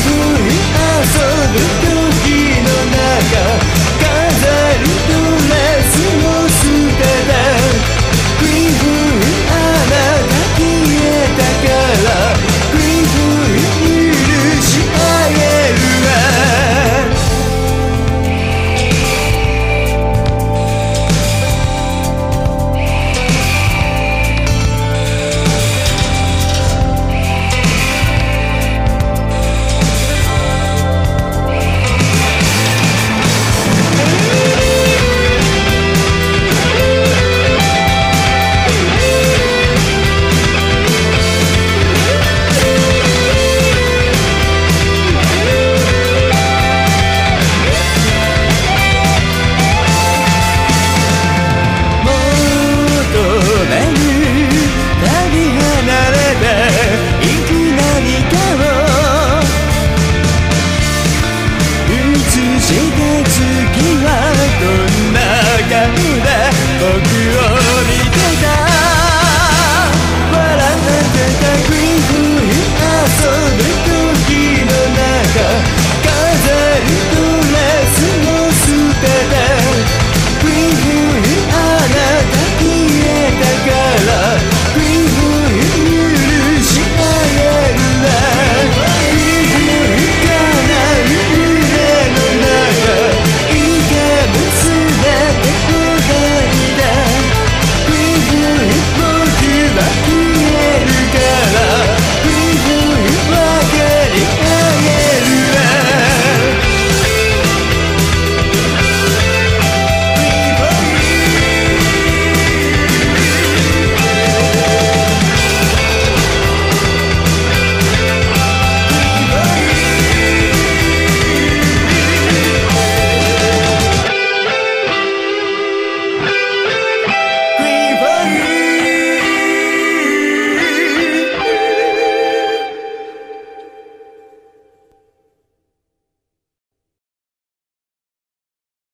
水遊ぶ時の中して次はどんな顔で僕を